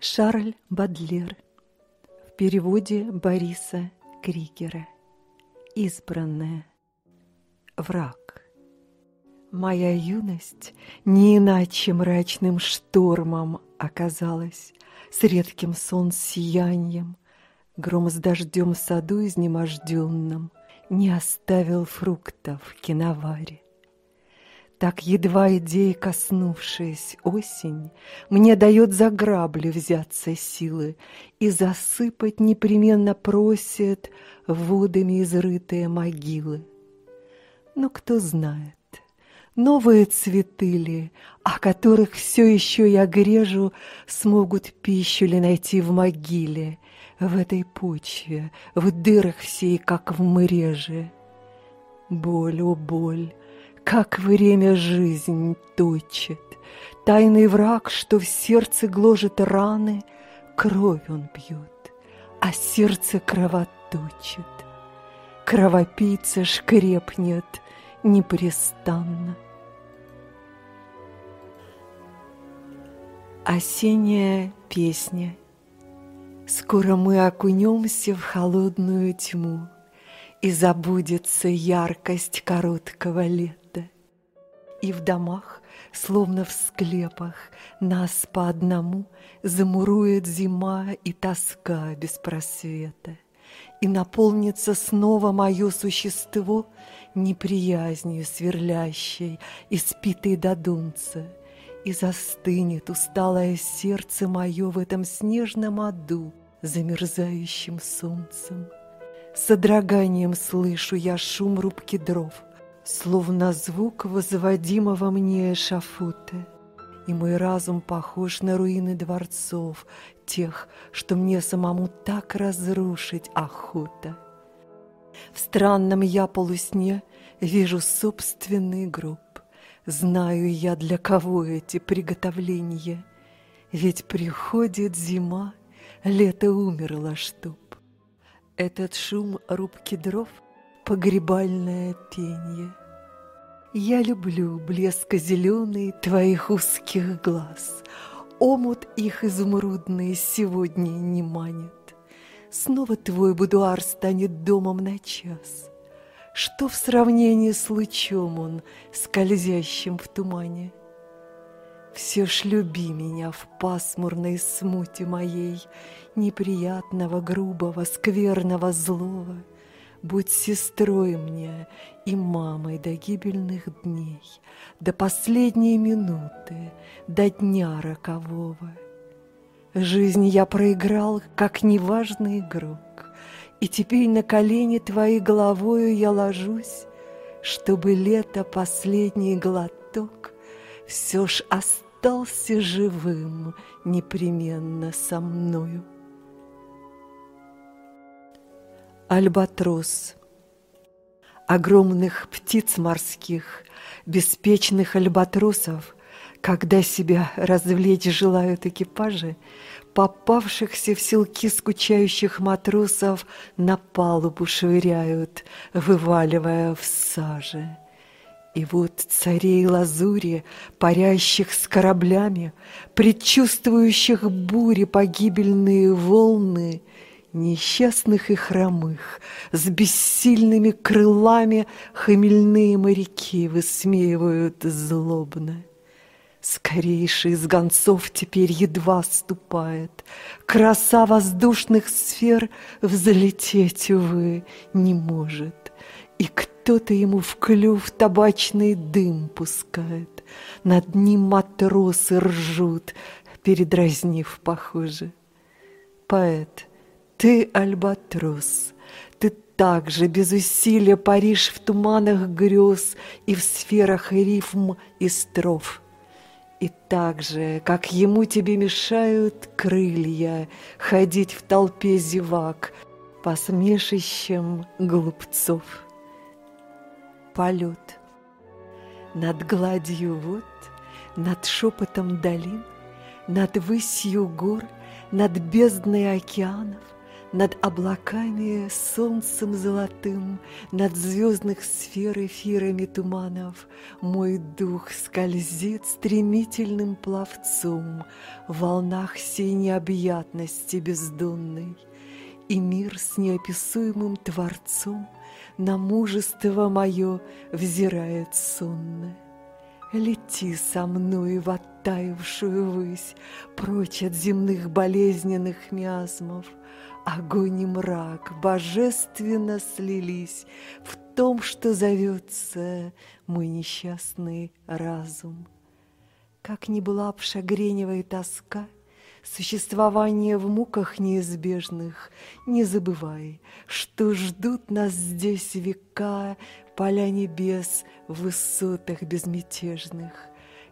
Шарль Бадлер в переводе Бориса Кригера. Избранная. Враг. Моя юность не иначе мрачным штормом оказалась, С редким солнцеянием, гром с дождем в саду изнеможденном Не оставил фруктов в киноваре. Так едва идеи коснувшись осень, Мне дает за грабли взяться силы И засыпать непременно просит Водами изрытые могилы. Но кто знает, новые цветы ли, О которых все еще я грежу, Смогут пищу ли найти в могиле, В этой почве, в дырах всей, как в мреже. Боль, о боль, как время жизнь точит, Тайный враг, что в сердце гложет раны, Кровь он пьет, а сердце кровоточит. Кровопийца шкрепнет непрестанно. Осенняя песня Скоро мы окунемся в холодную тьму, И забудется яркость короткого лета. И в домах, словно в склепах, Нас по одному Замурует зима и тоска без просвета. И наполнится снова мое существо Неприязнью сверлящей, испитой до дунца, И застынет усталое сердце мое В этом снежном аду, замерзающим солнцем. Содроганием слышу я шум рубки дров — Словно звук возводимого мне эшафута, И мой разум похож на руины дворцов, Тех, что мне самому так разрушить охота. В странном я полусне вижу собственный гроб, Знаю я, для кого эти приготовления, Ведь приходит зима, лето умерло чтоб. Этот шум рубки дров — погребальное пение. Я люблю блеска зеленый твоих узких глаз. Омут их изумрудный сегодня не манит. Снова твой будуар станет домом на час. Что в сравнении с лучом он, скользящим в тумане? Все ж люби меня в пасмурной смуте моей, Неприятного, грубого, скверного, злого — Будь сестрой мне и мамой до гибельных дней, До последней минуты, до дня рокового. Жизнь я проиграл, как неважный игрок, И теперь на колени твоей головою я ложусь, Чтобы лето последний глоток Все ж остался живым непременно со мною. Альбатрос. Огромных птиц морских, беспечных альбатросов, Когда себя развлечь желают экипажи, Попавшихся в селки скучающих матросов На палубу швыряют, вываливая в саже. И вот царей лазури, парящих с кораблями, Предчувствующих бури погибельные волны — Несчастных и хромых, с бессильными крылами Хмельные моряки высмеивают злобно. Скорейший из гонцов теперь едва ступает, Краса воздушных сфер взлететь, увы, не может, И кто-то ему в клюв табачный дым пускает, Над ним матросы ржут, передразнив похоже. Поэт — ты альбатрос, ты также без усилия паришь в туманах грез и в сферах рифм и строф. И так же, как ему тебе мешают крылья ходить в толпе зевак по смешищам глупцов. Полет над гладью вод, над шепотом долин, над высью гор, над бездной океанов — Над облаками солнцем золотым, Над звездных сфер эфирами туманов Мой дух скользит стремительным пловцом В волнах сей необъятности бездонной, И мир с неописуемым Творцом На мужество мое взирает сонно. Лети со мной в оттаившую высь, Прочь от земных болезненных миазмов. Огонь и мрак божественно слились В том, что зовется мой несчастный разум. Как ни была б шагреневая тоска, Существование в муках неизбежных, Не забывай, что ждут нас здесь века Поля небес в высотах безмятежных.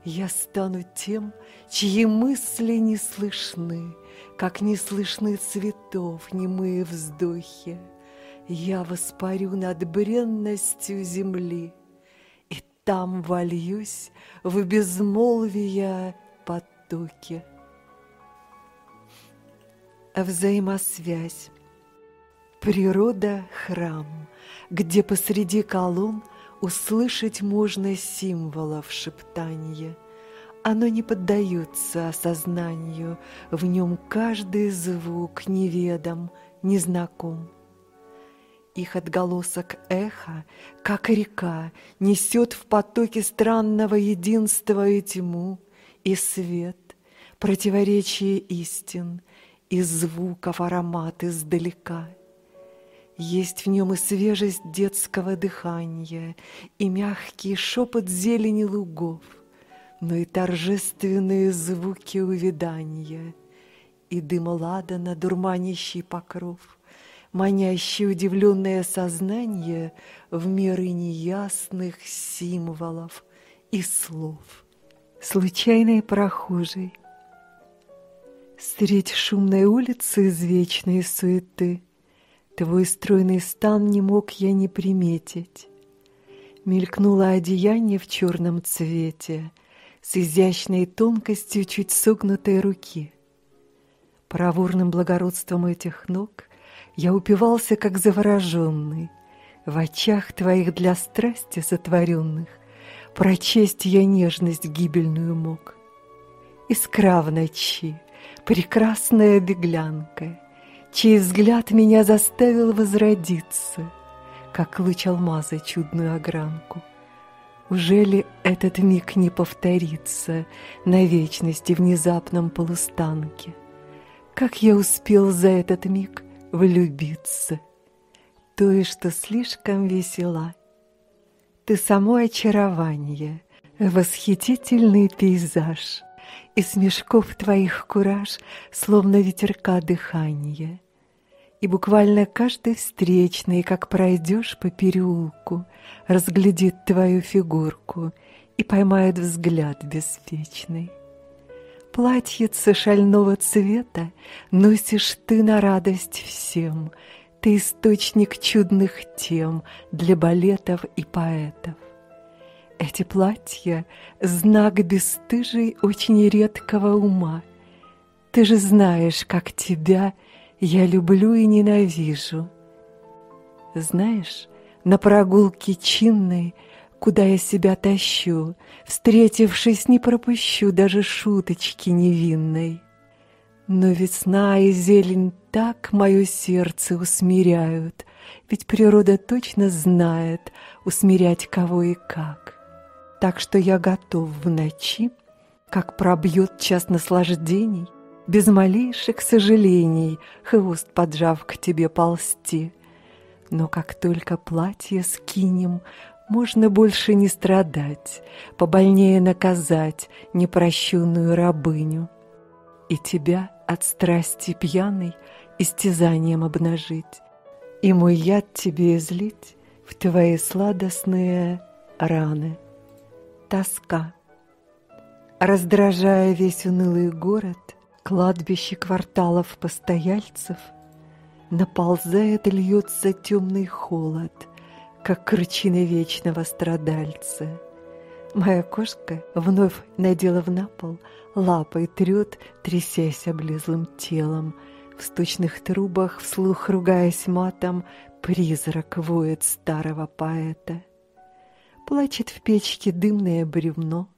Я стану тем, чьи мысли не слышны, Как не слышны цветов немые вздохи. Я воспарю над бренностью земли, И там вольюсь в безмолвия потоки. Взаимосвязь. Природа — храм, где посреди колонн Услышать можно символов шептанье. Оно не поддается осознанию, В нем каждый звук неведом, незнаком. Их отголосок эха, как река, Несет в потоке странного единства и тьму, И свет, противоречие истин, И звуков аромат издалека — есть в нем и свежесть детского дыхания, И мягкий шепот зелени лугов, Но и торжественные звуки увядания, И дым ладана, дурманящий покров, Манящий удивленное сознание В миры неясных символов и слов. Случайный прохожий Средь шумной улицы из вечной суеты — Твой стройный стан не мог я не приметить. Мелькнуло одеяние в черном цвете С изящной тонкостью чуть согнутой руки. Проворным благородством этих ног Я упивался, как завороженный. В очах твоих для страсти сотворенных Прочесть я нежность гибельную мог. Искра в ночи, прекрасная беглянка — чей взгляд меня заставил возродиться, как луч алмаза чудную огранку. Уже ли этот миг не повторится на вечности внезапном полустанке? Как я успел за этот миг влюбиться? То и что слишком весела. Ты само очарование, восхитительный пейзаж, И смешков твоих кураж, словно ветерка дыхание — и буквально каждый встречный, как пройдешь по переулку, Разглядит твою фигурку и поймает взгляд беспечный. Платьице шального цвета Носишь ты на радость всем, Ты источник чудных тем Для балетов и поэтов. Эти платья — знак бесстыжий Очень редкого ума. Ты же знаешь, как тебя — я люблю и ненавижу. Знаешь, на прогулке чинной, куда я себя тащу, Встретившись, не пропущу даже шуточки невинной. Но весна и зелень так мое сердце усмиряют, Ведь природа точно знает, усмирять кого и как. Так что я готов в ночи, как пробьет час наслаждений, без малейших сожалений, хвост поджав к тебе ползти. Но как только платье скинем, можно больше не страдать, побольнее наказать непрощенную рабыню. И тебя от страсти пьяной истязанием обнажить, и мой яд тебе излить в твои сладостные раны. Тоска. Раздражая весь унылый город, кладбище кварталов постояльцев Наползает и льется темный холод, Как кручина вечного страдальца. Моя кошка, вновь наделав на пол, Лапой трет, трясясь облезлым телом, В сточных трубах, вслух ругаясь матом, Призрак воет старого поэта. Плачет в печке дымное бревно,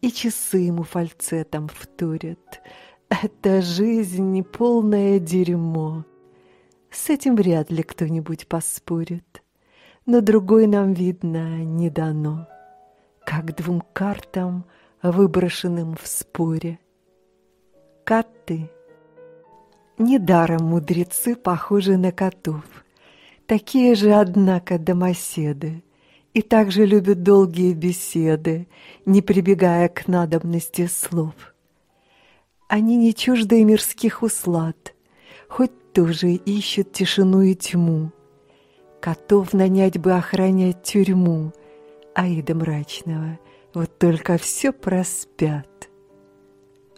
И часы ему фальцетом вторят. Это жизнь полное дерьмо. С этим вряд ли кто-нибудь поспорит, Но другой нам, видно, не дано, Как двум картам, выброшенным в споре. Коты. Недаром мудрецы похожи на котов — Такие же, однако, домоседы, И также любят долгие беседы, Не прибегая к надобности слов. Они не чужды мирских услад, Хоть тоже ищут тишину и тьму. Котов нанять бы охранять тюрьму, Аида мрачного, вот только все проспят.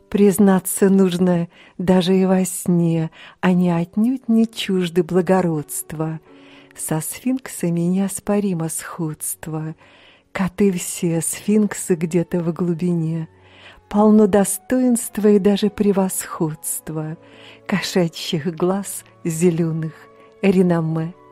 Признаться нужно даже и во сне, Они отнюдь не чужды благородства — со сфинксами неоспоримо сходство. Коты все, сфинксы где-то в глубине. Полно достоинства и даже превосходства. Кошачьих глаз зеленых, реноме —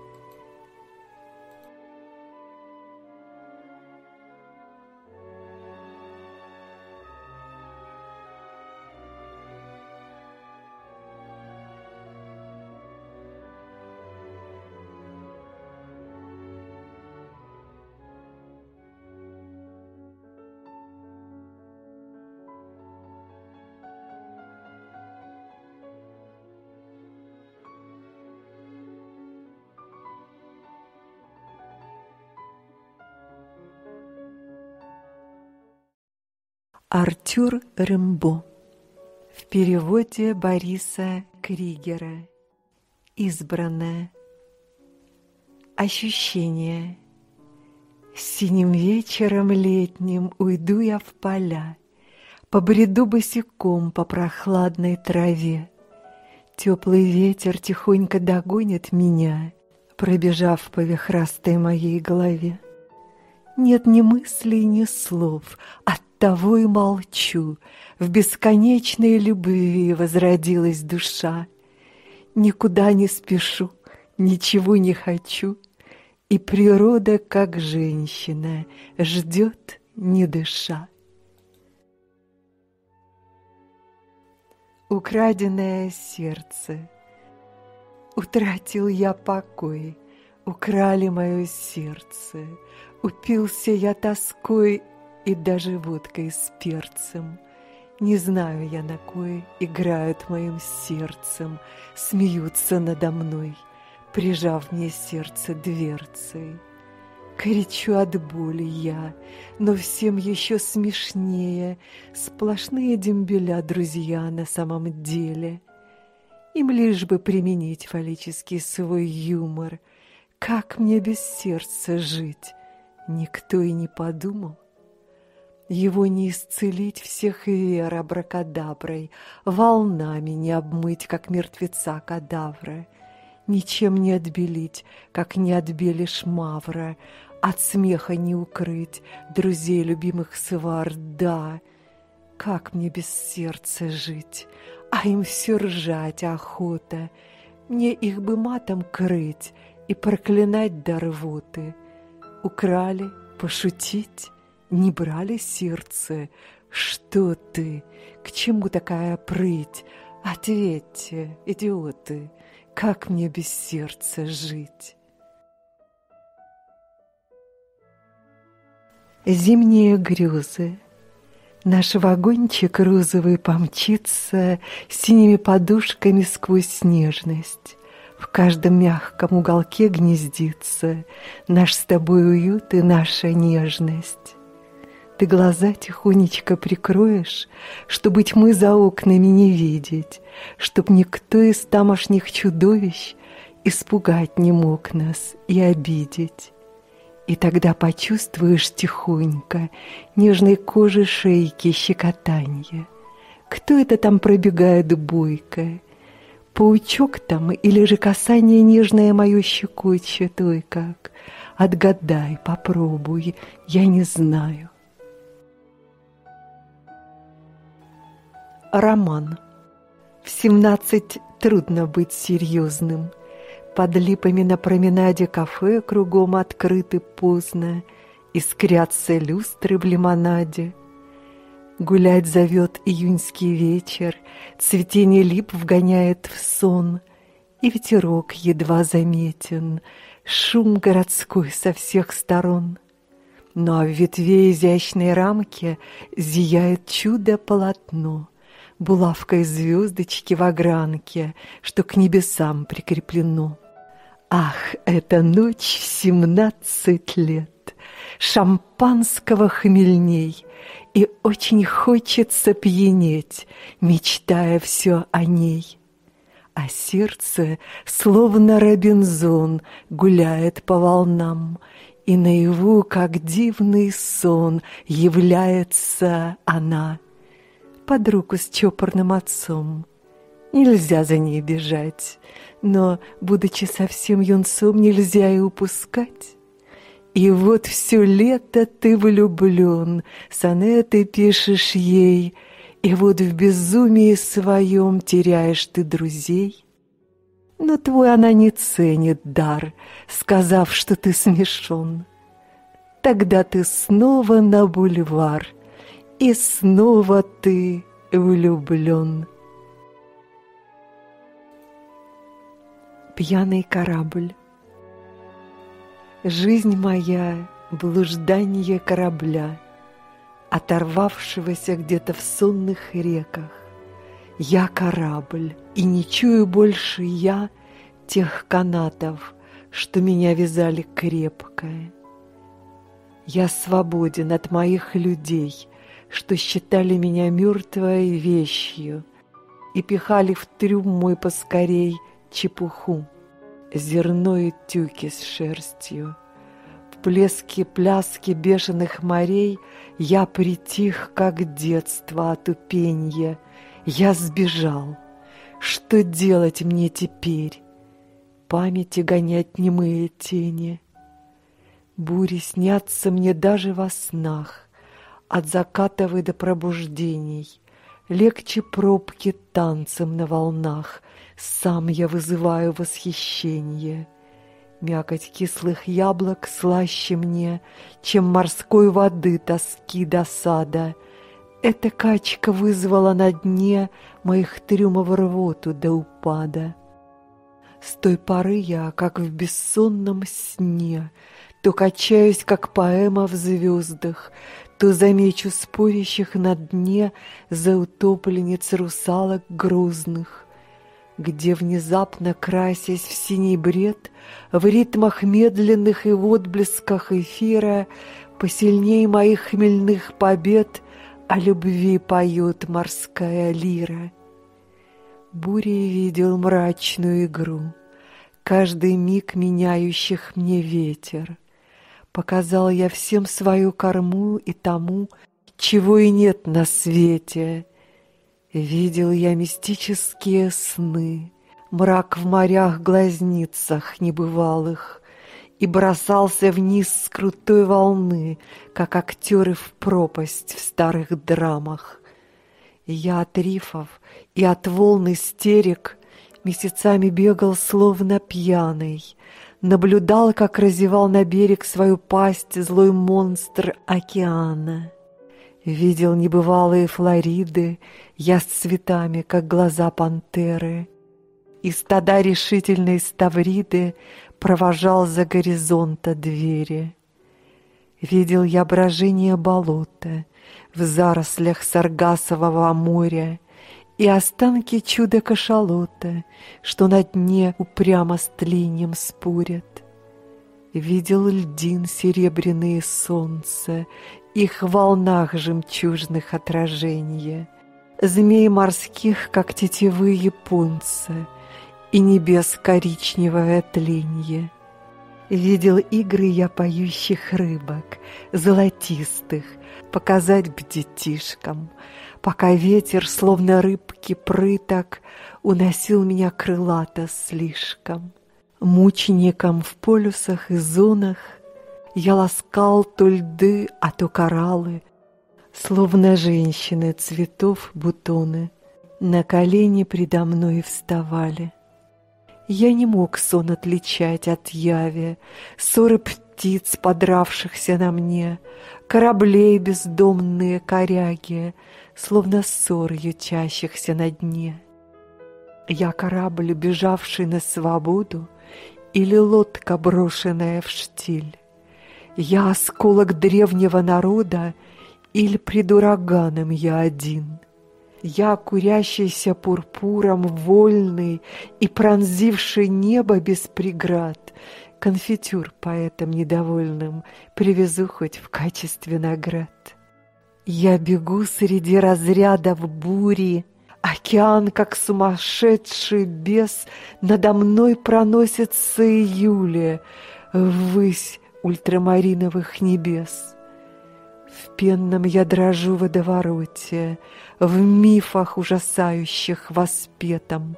Артюр Рембо В переводе Бориса Кригера Избранное Ощущение Синим вечером летним уйду я в поля, Побреду босиком по прохладной траве. Теплый ветер тихонько догонит меня, Пробежав по вихрастой моей голове. Нет ни мыслей, ни слов, от того и молчу, В бесконечной любви возродилась душа. Никуда не спешу, ничего не хочу, И природа, как женщина, ждет, не дыша. Украденное сердце. Утратил я покой, украли мое сердце, Упился я тоской и даже водкой с перцем. Не знаю я, на кое играют моим сердцем, Смеются надо мной, прижав мне сердце дверцей. Кричу от боли я, но всем еще смешнее, Сплошные дембеля друзья на самом деле. Им лишь бы применить фаллический свой юмор. Как мне без сердца жить? Никто и не подумал. Его не исцелить всех вер абракадаброй, Волнами не обмыть, как мертвеца кадавра, Ничем не отбелить, как не отбелишь мавра, От смеха не укрыть друзей любимых свар, да. Как мне без сердца жить, а им все ржать охота, Мне их бы матом крыть и проклинать до рвоты. Украли, пошутить — не брали сердце. Что ты? К чему такая прыть? Ответьте, идиоты, как мне без сердца жить? Зимние грезы. Наш вагончик розовый помчится Синими подушками сквозь снежность. В каждом мягком уголке гнездится Наш с тобой уют и наша нежность. Ты глаза тихонечко прикроешь, Чтобы тьмы за окнами не видеть, Чтоб никто из тамошних чудовищ Испугать не мог нас и обидеть. И тогда почувствуешь тихонько Нежной кожи шейки щекотанье. Кто это там пробегает бойко? Паучок там или же касание нежное мое щекочет, ой как? Отгадай, попробуй, я не знаю. Роман. В семнадцать трудно быть серьезным. Под липами на променаде кафе кругом открыты поздно, Искрятся люстры в лимонаде. Гулять зовет июньский вечер, Цветение лип вгоняет в сон, И ветерок едва заметен, Шум городской со всех сторон. Но в ветве изящной рамки Зияет чудо-полотно, Булавкой звездочки в огранке, Что к небесам прикреплено. Ах, эта ночь в семнадцать лет, Шампанского хмельней, И очень хочется пьянеть, Мечтая все о ней. А сердце, словно Робинзон, Гуляет по волнам, И наяву, как дивный сон, Является она Под руку с чопорным отцом. Нельзя за ней бежать, но, будучи совсем юнцом, нельзя и упускать. И вот все лето ты влюблен, сонеты пишешь ей, И вот в безумии своем теряешь ты друзей. Но твой она не ценит дар, сказав, что ты смешон. Тогда ты снова на бульвар, и снова ты влюблен. Пьяный корабль. Жизнь моя — блуждание корабля, Оторвавшегося где-то в сонных реках. Я корабль, и не чую больше я Тех канатов, что меня вязали крепко. Я свободен от моих людей, Что считали меня мертвой вещью И пихали в трюм мой поскорей — чепуху, зерно и тюки с шерстью. В плеске пляски бешеных морей Я притих, как детство от упенья. Я сбежал. Что делать мне теперь? Памяти гонять немые тени. Бури снятся мне даже во снах, От закатовой до пробуждений. Легче пробки танцем на волнах, сам я вызываю восхищение. Мякоть кислых яблок слаще мне, Чем морской воды тоски досада. Эта качка вызвала на дне Моих трюмов рвоту до упада. С той поры я, как в бессонном сне, То качаюсь, как поэма в звездах, То замечу спорящих на дне За утопленниц русалок грузных — где внезапно красясь в синий бред, в ритмах медленных и в отблесках эфира, посильней моих хмельных побед о любви поет морская лира. Бурей видел мрачную игру, каждый миг меняющих мне ветер. Показал я всем свою корму и тому, чего и нет на свете — Видел я мистические сны, Мрак в морях-глазницах небывалых, И бросался вниз с крутой волны, Как актеры в пропасть в старых драмах. И я от рифов и от волн истерик Месяцами бегал, словно пьяный, Наблюдал, как разевал на берег свою пасть Злой монстр океана. Видел небывалые Флориды, я с цветами, как глаза пантеры, И стада решительной ставриды Провожал за горизонта двери. Видел я брожение болота В зарослях Саргасового моря И останки чуда-кашалота, Что на дне упрямо с тлением спорят. Видел льдин серебряные солнца их волнах жемчужных отражения, Змей морских, как тетивы японцы, И небес коричневое тленье. Видел игры я поющих рыбок, золотистых, Показать б детишкам, Пока ветер, словно рыбки прыток, Уносил меня крылато слишком. Мученикам в полюсах и зонах — я ласкал то льды, а то кораллы, Словно женщины цветов бутоны. на колени предо мной вставали. Я не мог сон отличать от яви, ссоры птиц, подравшихся на мне, кораблей бездомные коряги, словно ссор ютящихся на дне. Я корабль, бежавший на свободу, или лодка, брошенная в штиль. Я осколок древнего народа, или пред ураганом я один. Я, курящийся пурпуром, вольный и пронзивший небо без преград, конфетюр поэтам недовольным привезу хоть в качестве наград. Я бегу среди разрядов бури, Океан, как сумасшедший бес, Надо мной проносится июля Ввысь ультрамариновых небес. В пенном я дрожу водовороте, В мифах ужасающих воспетом,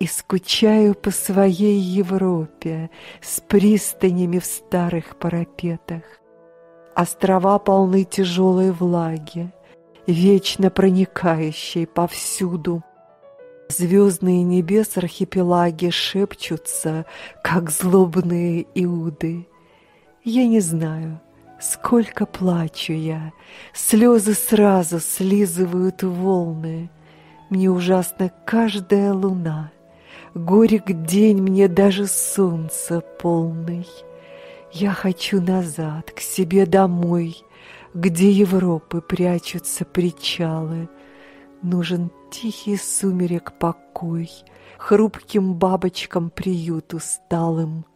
И скучаю по своей Европе С пристанями в старых парапетах. Острова полны тяжелой влаги, вечно проникающей повсюду. Звездные небес архипелаги шепчутся, как злобные иуды. Я не знаю, сколько плачу я, слезы сразу слизывают волны. Мне ужасно каждая луна, горек день мне даже солнце полный. Я хочу назад, к себе домой — где Европы прячутся причалы. Нужен тихий сумерек покой, Хрупким бабочкам приют усталым.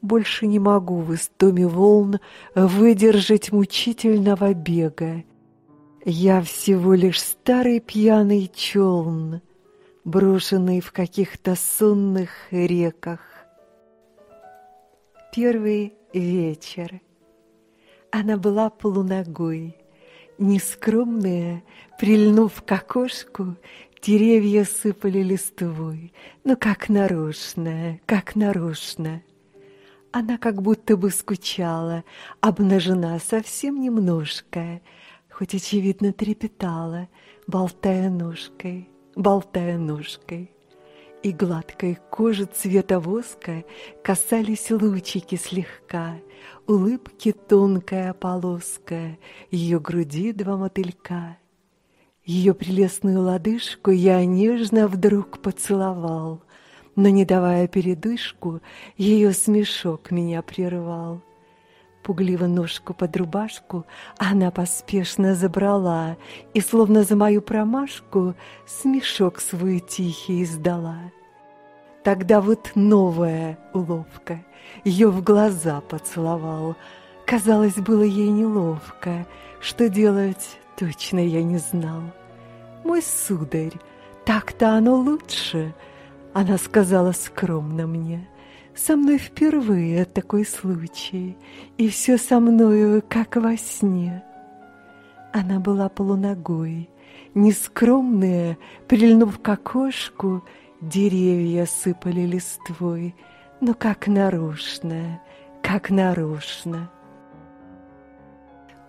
Больше не могу в истоме волн Выдержать мучительного бега. Я всего лишь старый пьяный челн, Брошенный в каких-то сонных реках. Первый вечер. Она была полуногой, нескромная, прильнув к окошку, деревья сыпали листвой, но как нарочно, как нарочно. Она как будто бы скучала, обнажена совсем немножко, хоть, очевидно, трепетала, болтая ножкой, болтая ножкой и гладкой кожи цвета воска касались лучики слегка, улыбки тонкая полоска, ее груди два мотылька. Ее прелестную лодыжку я нежно вдруг поцеловал, но, не давая передышку, ее смешок меня прервал. Пугливо ножку под рубашку она поспешно забрала И, словно за мою промашку, смешок свой тихий издала. Тогда вот новая уловка. Ее в глаза поцеловал. Казалось, было ей неловко. Что делать, точно я не знал. Мой сударь, так-то оно лучше, Она сказала скромно мне. Со мной впервые такой случай, И все со мною, как во сне. Она была полуногой, нескромная, Прильнув к окошку, Деревья сыпали листвой, но как нарочно, как нарочно.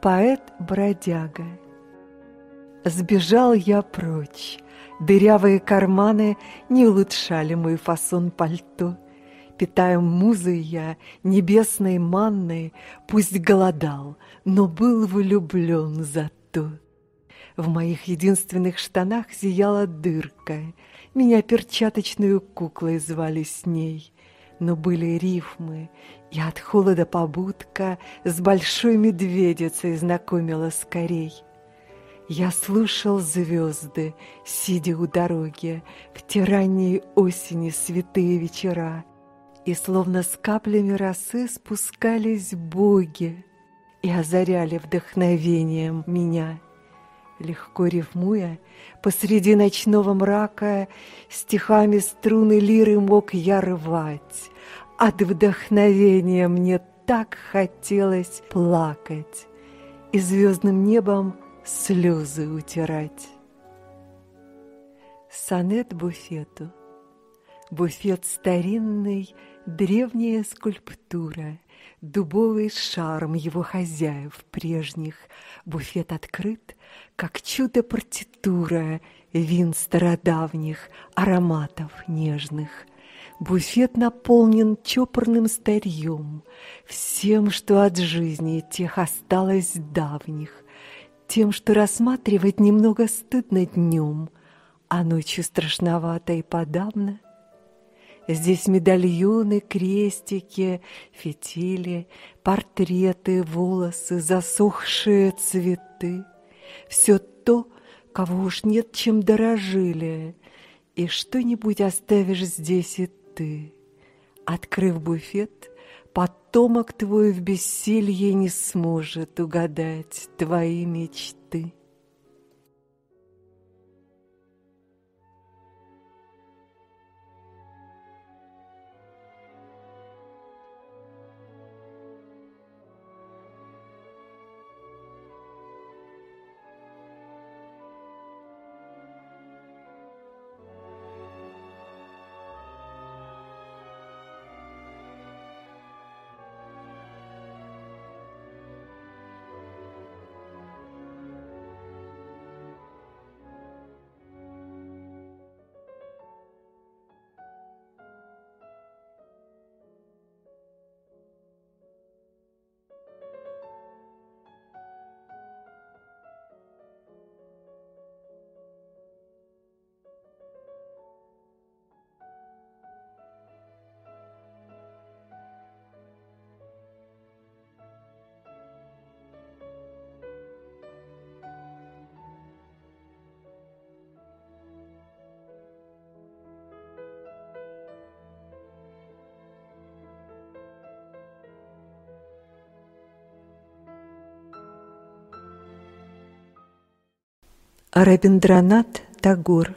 Поэт-бродяга Сбежал я прочь, дырявые карманы Не улучшали мой фасон пальто. Питая музой я, небесной манной, Пусть голодал, но был влюблен зато. В моих единственных штанах зияла дырка — меня перчаточную куклой звали с ней, но были рифмы, и от холода побудка с большой медведицей знакомила скорей. Я слушал звезды, сидя у дороги, в те ранние осени святые вечера, и словно с каплями росы спускались боги и озаряли вдохновением меня — легко рифмуя, посреди ночного мрака стихами струны лиры мог я рвать. От вдохновения мне так хотелось плакать и звездным небом слезы утирать. Сонет буфету. Буфет старинный, древняя скульптура, Дубовый шарм его хозяев прежних. Буфет открыт, как чудо-партитура, вин стародавних, ароматов нежных. Буфет наполнен чопорным старьем, всем, что от жизни тех осталось давних, тем, что рассматривать немного стыдно днем, а ночью страшновато и подавно. Здесь медальоны, крестики, фитили, портреты, волосы, засохшие цветы. Все то, кого уж нет, чем дорожили, и что-нибудь оставишь здесь и ты. Открыв буфет, потомок твой в бессилье не сможет угадать твои мечты. Рабиндранат Тагур.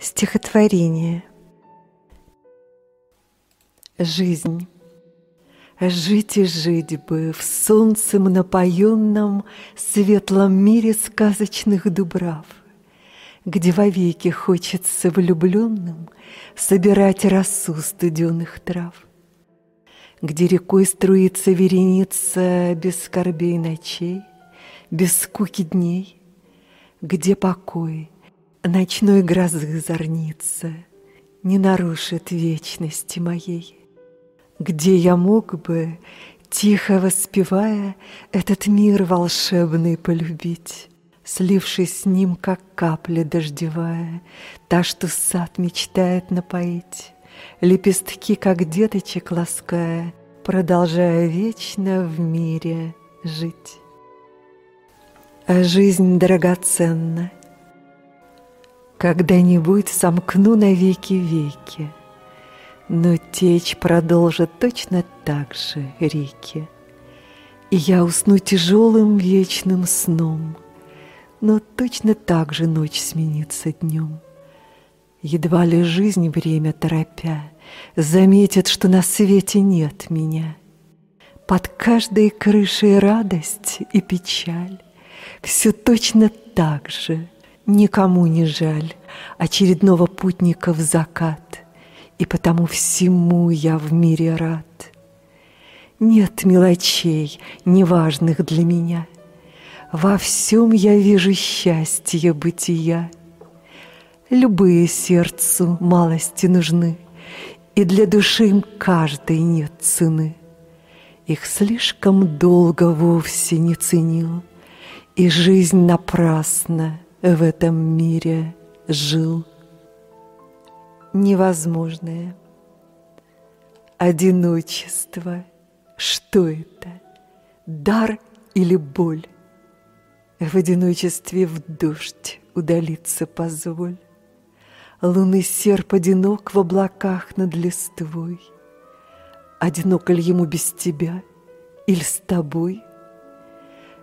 Стихотворение. Жизнь. Жить и жить бы в солнцем напоенном Светлом мире сказочных дубрав, Где вовеки хочется влюбленным Собирать росу студенных трав, Где рекой струится вереница Без скорбей ночей, без скуки дней, где покой ночной грозы зорница Не нарушит вечности моей, Где я мог бы, тихо воспевая, Этот мир волшебный полюбить, Слившись с ним, как капля дождевая, Та, что сад мечтает напоить, Лепестки, как деточек лаская, Продолжая вечно в мире жить. А жизнь драгоценна. Когда-нибудь сомкну навеки веки, Но течь продолжит точно так же реки. И я усну тяжелым вечным сном, Но точно так же ночь сменится днем. Едва ли жизнь время торопя Заметит, что на свете нет меня. Под каждой крышей радость и печаль, все точно так же, никому не жаль очередного путника в закат, и потому всему я в мире рад. Нет мелочей, неважных для меня, во всем я вижу счастье бытия. Любые сердцу малости нужны, и для души им каждой нет цены. Их слишком долго вовсе не ценил — и жизнь напрасно в этом мире жил. Невозможное. Одиночество. Что это? Дар или боль? В одиночестве в дождь удалиться позволь. Лунный серп одинок в облаках над листвой. Одиноко ли ему без тебя или с тобой?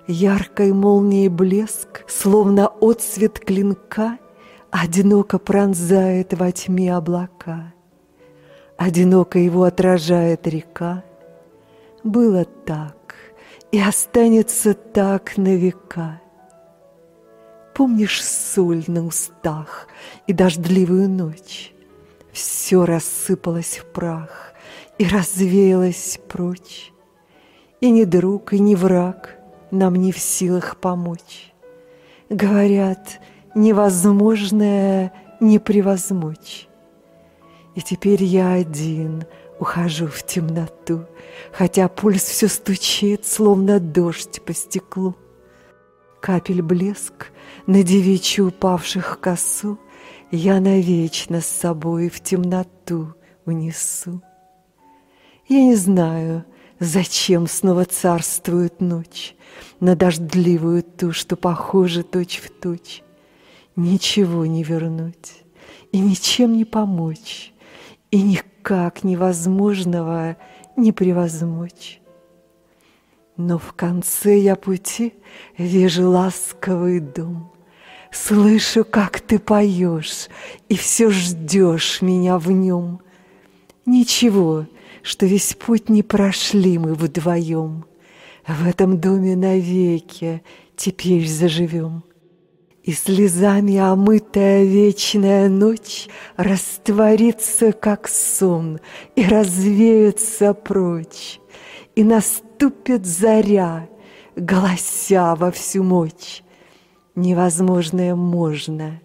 Яркой молнией блеск, словно отсвет клинка, Одиноко пронзает во тьме облака. Одиноко его отражает река. Было так и останется так на века. Помнишь соль на устах и дождливую ночь? Все рассыпалось в прах и развеялось прочь. И ни друг, и ни враг — нам не в силах помочь. Говорят, невозможное не превозмочь. И теперь я один ухожу в темноту, Хотя пульс все стучит, словно дождь по стеклу. Капель блеск на девичью упавших косу Я навечно с собой в темноту унесу. Я не знаю, зачем снова царствует ночь На дождливую ту, что похожа точь в точь. Ничего не вернуть и ничем не помочь, И никак невозможного не превозмочь. Но в конце я пути вижу ласковый дом, Слышу, как ты поешь, и все ждешь меня в нем. Ничего, что весь путь не прошли мы вдвоем, В этом доме навеки теперь заживем. И слезами омытая вечная ночь Растворится, как сон, и развеется прочь. И наступит заря, голося во всю мощь. Невозможное можно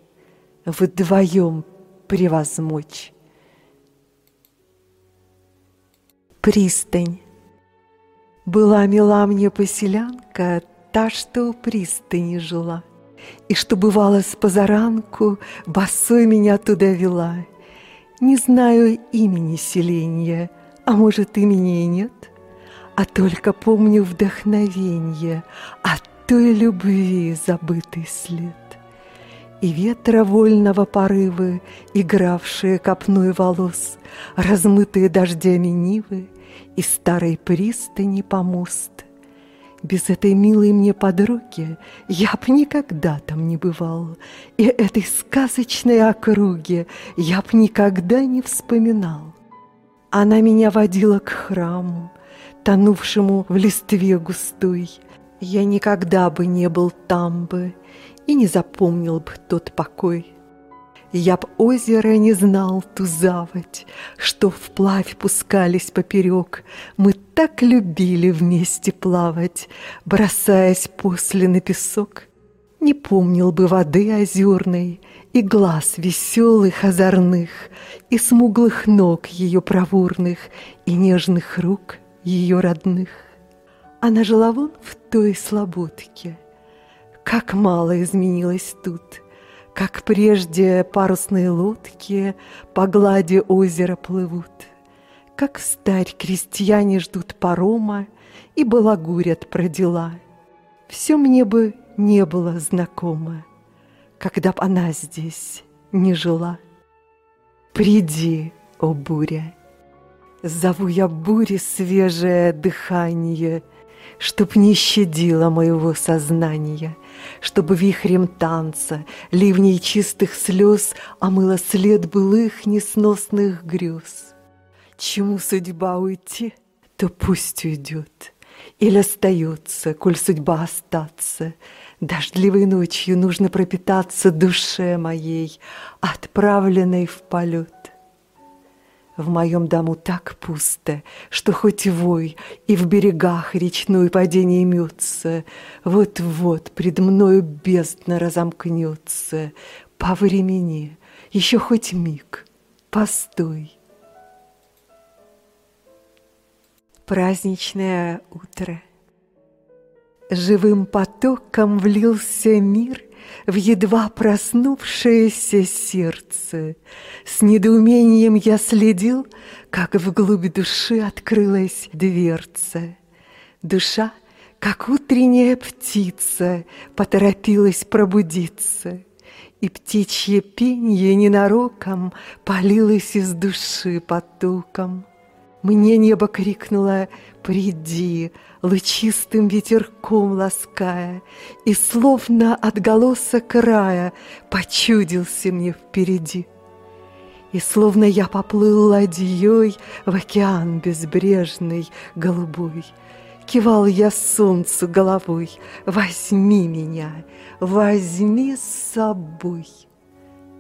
вдвоем превозмочь. Пристань. Была мила мне поселянка, та, что у пристани жила — и что бывало с позаранку, босой меня туда вела. Не знаю имени селения, а может имени и нет, а только помню вдохновенье от той любви забытый след. И ветра вольного порывы, игравшие копной волос, Размытые дождями нивы и старой пристани помост — без этой милой мне подруги я б никогда там не бывал, И этой сказочной округи я б никогда не вспоминал. Она меня водила к храму, тонувшему в листве густой. Я никогда бы не был там бы и не запомнил бы тот покой. Я б озеро не знал ту заводь, Что вплавь пускались поперек. Мы так любили вместе плавать, Бросаясь после на песок. Не помнил бы воды озерной И глаз веселых озорных, И смуглых ног ее проворных, И нежных рук ее родных. Она жила вон в той слободке. Как мало изменилось тут — как прежде парусные лодки по глади озера плывут, Как старь крестьяне ждут парома и балагурят про дела. Все мне бы не было знакомо, Когда б она здесь не жила. Приди, о буря! Зову я буре свежее дыхание, Чтоб не щадило моего сознания — чтобы вихрем танца, ливней чистых слез омыла след былых несносных грез. Чему судьба уйти, то пусть уйдет, или остается, коль судьба остаться. Дождливой ночью нужно пропитаться душе моей, отправленной в полет. В моем дому так пусто, что хоть вой, И в берегах речной падение мется, Вот-вот пред мною бездна разомкнется. По времени, еще хоть миг, постой. Праздничное утро. Живым потоком влился мир — в едва проснувшееся сердце. С недоумением я следил, как вглубь души открылась дверца. Душа, как утренняя птица, поторопилась пробудиться, и птичье пенье ненароком полилось из души потоком. Мне небо крикнуло «Приди!», лучистым ветерком лаская, И словно отголоса края почудился мне впереди. И словно я поплыл ладьей в океан безбрежный, голубой, Кивал я солнцу головой, возьми меня, возьми с собой.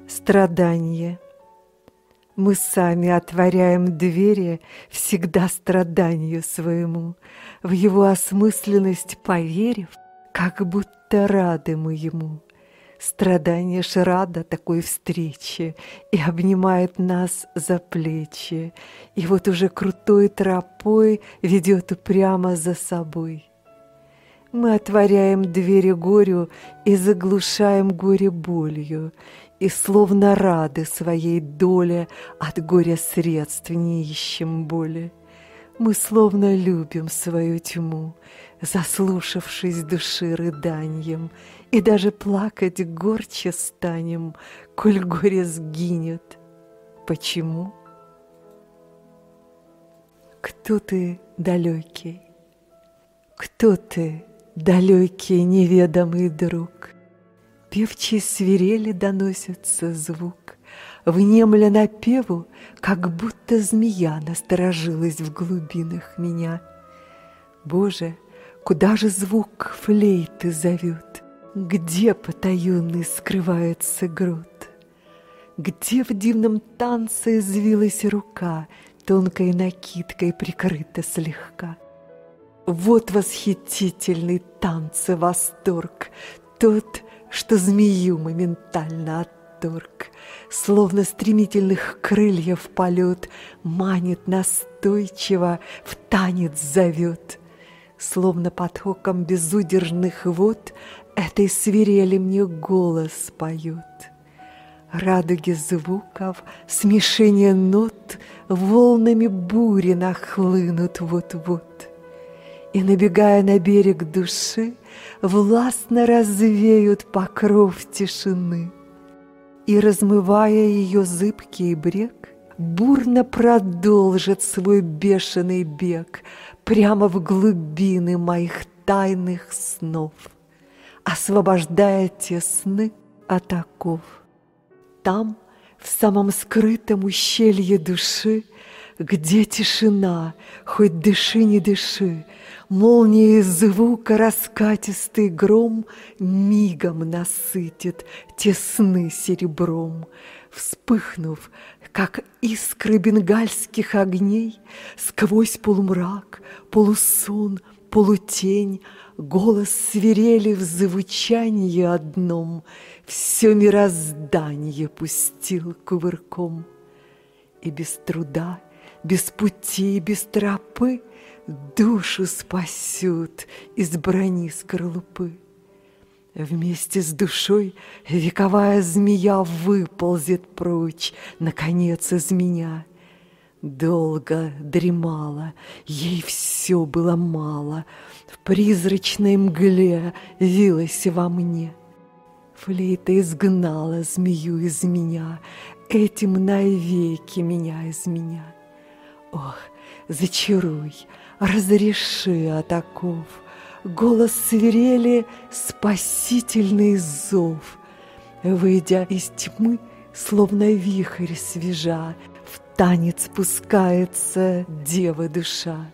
Страдание — мы сами отворяем двери всегда страданию своему, В его осмысленность поверив, как будто рады мы ему. Страдание ж рада такой встрече И обнимает нас за плечи, И вот уже крутой тропой Ведет упрямо за собой. Мы отворяем двери горю И заглушаем горе болью, И словно рады своей доле От горя средств не ищем боли. Мы словно любим свою тьму, Заслушавшись души рыданьем, И даже плакать горче станем, Коль горе сгинет. Почему? Кто ты далекий? Кто ты, далекий неведомый друг? Певчей свирели доносится звук, Внемля напеву, как будто змея Насторожилась в глубинах меня. Боже, куда же звук флейты зовет? Где потаенный скрывается грот? Где в дивном танце извилась рука, Тонкой накидкой прикрыта слегка? Вот восхитительный танца восторг, Тот, что змею моментально от восторг, Словно стремительных крыльев полет Манит настойчиво, в танец зовет. Словно потоком безудержных вод Этой свирели мне голос поет. Радуги звуков, смешение нот Волнами бури нахлынут вот-вот. И, набегая на берег души, Властно развеют покров тишины и, размывая ее зыбкий брег, бурно продолжит свой бешеный бег прямо в глубины моих тайных снов, освобождая те сны от оков. Там, в самом скрытом ущелье души, где тишина, хоть дыши, не дыши, Молнией звука раскатистый гром Мигом насытит те сны серебром. Вспыхнув, как искры бенгальских огней, Сквозь полумрак, полусон, полутень, Голос свирели в звучании одном, Все мироздание пустил кувырком. И без труда, без пути, без тропы душу спасет из брони скорлупы. Вместе с душой вековая змея выползет прочь, наконец, из меня. Долго дремала, ей все было мало, В призрачной мгле вилась во мне. Флейта изгнала змею из меня, Этим навеки меня из меня. Ох, зачаруй, разреши атаков. Голос свирели спасительный зов. Выйдя из тьмы, словно вихрь свежа, В танец пускается дева душа.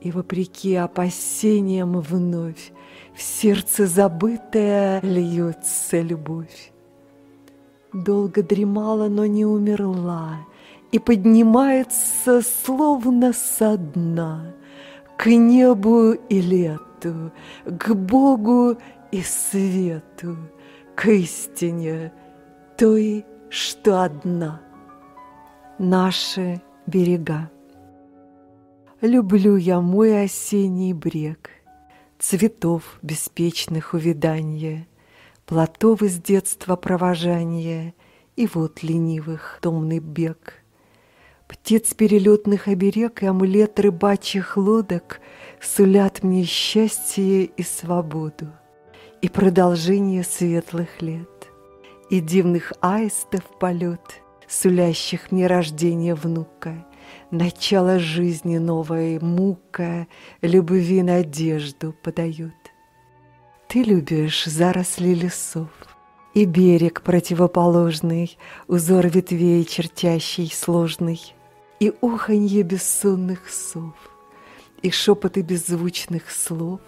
И вопреки опасениям вновь В сердце забытая льется любовь. Долго дремала, но не умерла, и поднимается словно со дна к небу и лету, к Богу и свету, к истине той, что одна. Наши берега. Люблю я мой осенний брег, Цветов беспечных увиданье, Плотов из детства провожания И вот ленивых томный бег — Птиц перелетных оберег и амулет рыбачьих лодок Сулят мне счастье и свободу, И продолжение светлых лет, И дивных аистов полет, Сулящих мне рождение внука, Начало жизни новой мука, Любви надежду подает. Ты любишь заросли лесов, и берег противоположный, Узор ветвей чертящий сложный — и уханье бессонных сов, И шепоты беззвучных слов,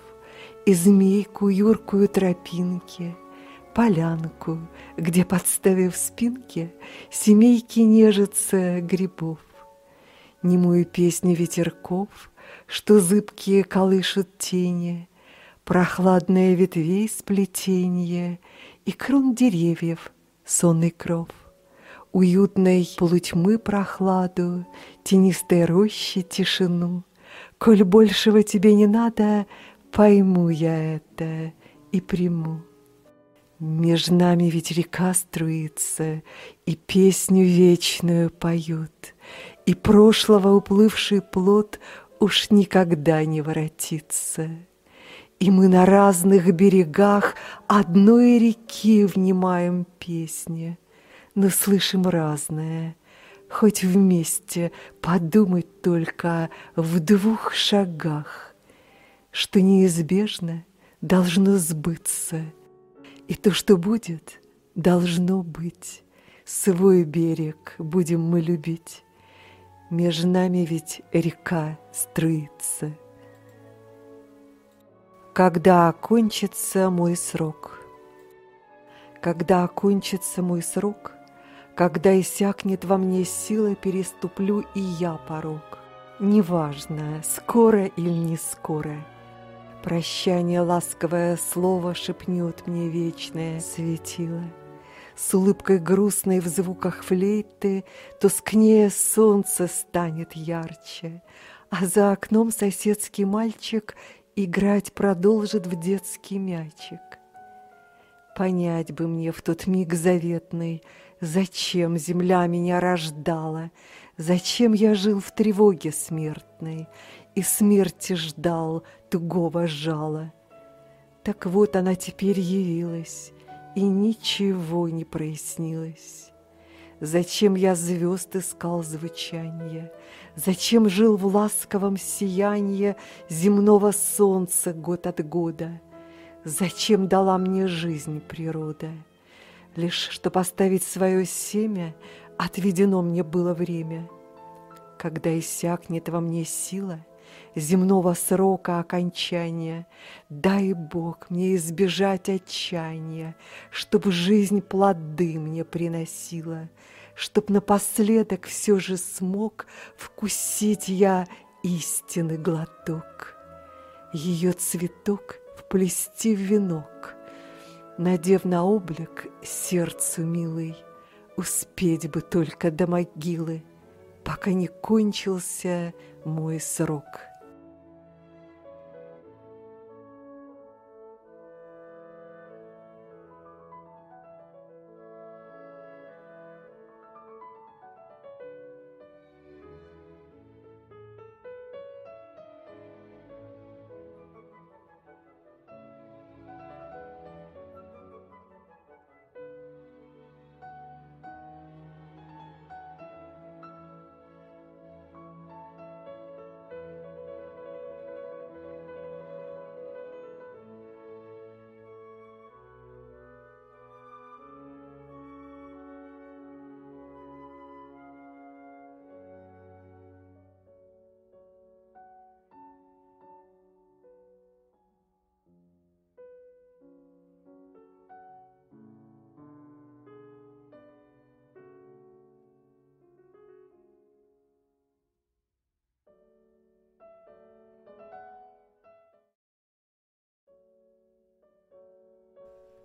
И змейку юркую тропинки, Полянку, где, подставив спинки, Семейки нежатся грибов. Немую песню ветерков, Что зыбкие колышут тени, Прохладное ветвей сплетенье и крон деревьев сонный кров, Уютной полутьмы прохладу, Тенистой рощи тишину. Коль большего тебе не надо, Пойму я это и приму. Меж нами ведь река струится, И песню вечную поют, И прошлого уплывший плод Уж никогда не воротится. И мы на разных берегах Одной реки внимаем песни, Но слышим разное, Хоть вместе подумать только В двух шагах, Что неизбежно должно сбыться — и то, что будет, должно быть. Свой берег будем мы любить. Между нами ведь река струится. Когда окончится мой срок? Когда окончится мой срок, Когда иссякнет во мне сила, Переступлю и я порог. Неважно, скоро или не скоро — Прощание ласковое слово шепнет мне вечное светило. С улыбкой грустной в звуках флейты Тускнее солнце станет ярче, А за окном соседский мальчик Играть продолжит в детский мячик. Понять бы мне в тот миг заветный, Зачем земля меня рождала, Зачем я жил в тревоге смертной и смерти ждал тугого жала. Так вот она теперь явилась, и ничего не прояснилось. Зачем я звезд искал звучанье? Зачем жил в ласковом сиянье земного солнца год от года? Зачем дала мне жизнь природа? Лишь что поставить свое семя, отведено мне было время. Когда иссякнет во мне сила — земного срока окончания. Дай Бог мне избежать отчаяния, Чтоб жизнь плоды мне приносила, Чтоб напоследок все же смог Вкусить я истинный глоток. Ее цветок вплести в венок, Надев на облик сердцу милый, Успеть бы только до могилы, Пока не кончился мой срок.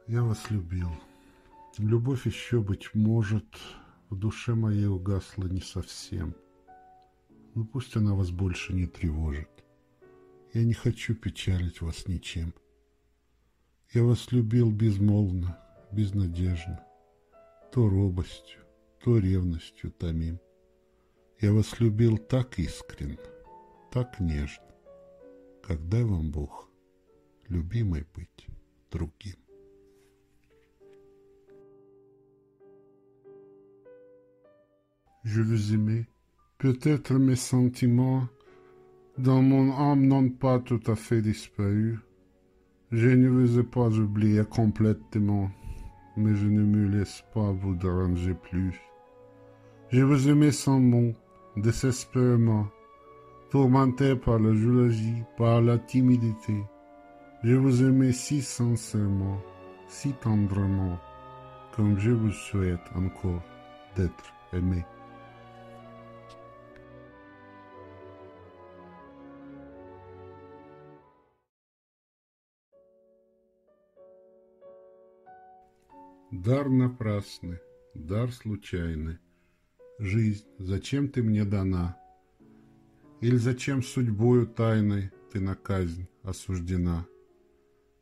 Я вас любил. Любовь еще, быть может, в душе моей угасла не совсем. Но пусть она вас больше не тревожит. Я не хочу печалить вас ничем. Я вас любил безмолвно, безнадежно, то робостью, то ревностью томим. Я вас любил так искренне, так нежно, когда вам Бог, любимый быть другим. Je vous aimais. Peut-être mes sentiments dans mon âme n'ont pas tout à fait disparu. Je ne vous ai pas oublié complètement, mais je ne me laisse pas vous déranger plus. Je vous aimais sans mots, désespérément, tourmenté par la jalousie, par la timidité. Je vous aimais si sincèrement, si tendrement, comme je vous souhaite encore d'être aimé. Дар напрасный, дар случайный. Жизнь, зачем ты мне дана? Или зачем судьбою тайной ты на казнь осуждена?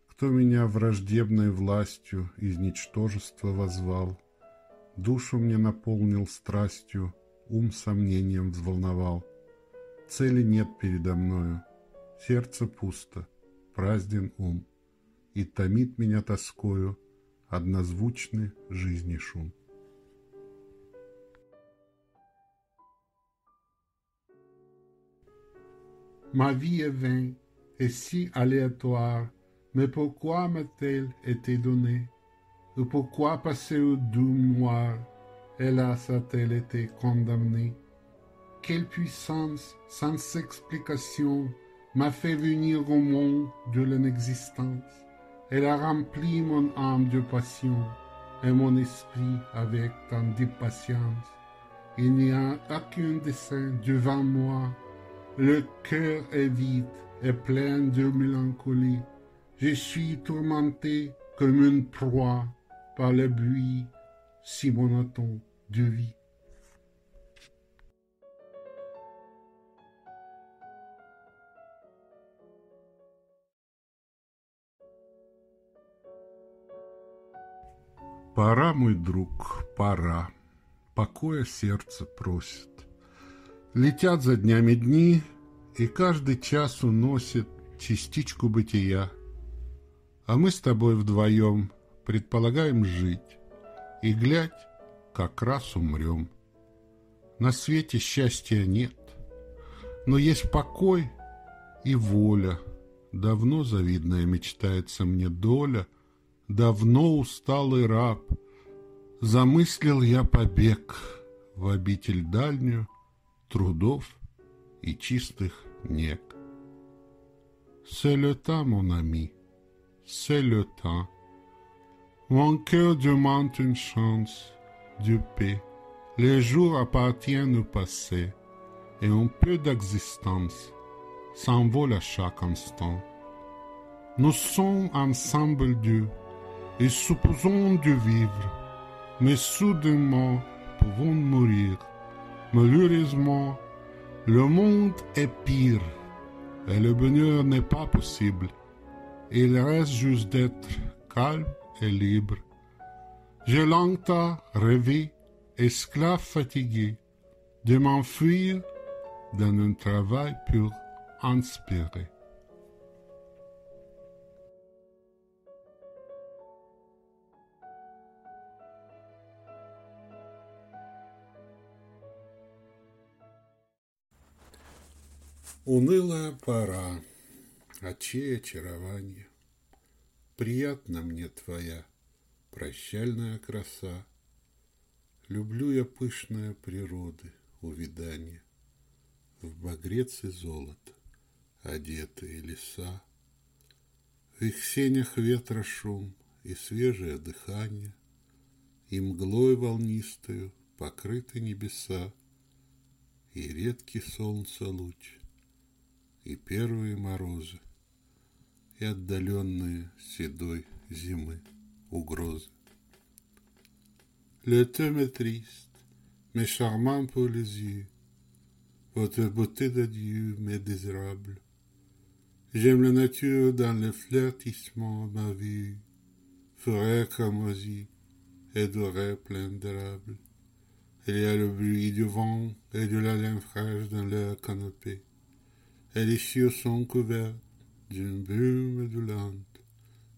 Кто меня враждебной властью из ничтожества возвал? Душу мне наполнил страстью, ум сомнением взволновал. Цели нет передо мною, сердце пусто, празден ум, И томит меня тоскою однозвучный жизни шум. Ma vie est vaine et si aléatoire, mais pourquoi m'a-t-elle été donnée Ou pourquoi passer au doux noir Hélas a-t-elle été condamnée Quelle puissance, sans explication, m'a fait venir au monde de l'inexistence elle a rempli mon âme de passion et mon esprit avec tant d'impatience. Il n'y a aucun dessein devant moi. Le cœur est vide et plein de mélancolie. Je suis tourmenté comme une proie par le bruit si monotone de vie. Пора, мой друг, пора. Покоя сердце просит. Летят за днями дни, и каждый час уносит частичку бытия. А мы с тобой вдвоем предполагаем жить, и глядь, как раз умрем. На свете счастья нет, но есть покой и воля. Давно завидная мечтается мне доля — давно усталый раб, Замыслил я побег в обитель дальнюю Трудов и чистых нег. C'est le temps, mon ami, c'est le temps. Mon cœur demande une chance, de paix. Les jours appartiennent au passé, et un peu d'existence s'envole à chaque instant. Nous sommes ensemble Dieu, et supposons de vivre, mais soudainement pouvons mourir. Malheureusement, le monde est pire et le bonheur n'est pas possible. Il reste juste d'être calme et libre. J'ai longtemps rêvé, esclave fatigué, de m'enfuir dans un travail pour inspirer. Унылая пора, очей очарование. Приятна мне твоя прощальная краса. Люблю я пышная природы, увидание. В багрец и золото одетые леса. В их сенях ветра шум и свежее дыхание, И мглой волнистою покрыты небеса, И редкий солнце луч — и первые морозы, и отдаленные седой зимы угрозы. Le thème est triste, mais charmant pour les yeux. Votre beauté d'adieu m'est désirable. J'aime la nature dans le flirtissement ma vue, forêt cramoisie et dorée pleine d'érables. Il y a le bruit du vent et de la laine fraîche dans leur canopée. Et les cieux sont couverts d'une brume doulante,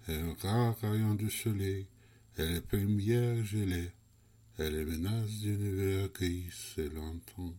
et un rare rayon de soleil, et les premières gelées, et les menaces d'une hiver gris et longtemps.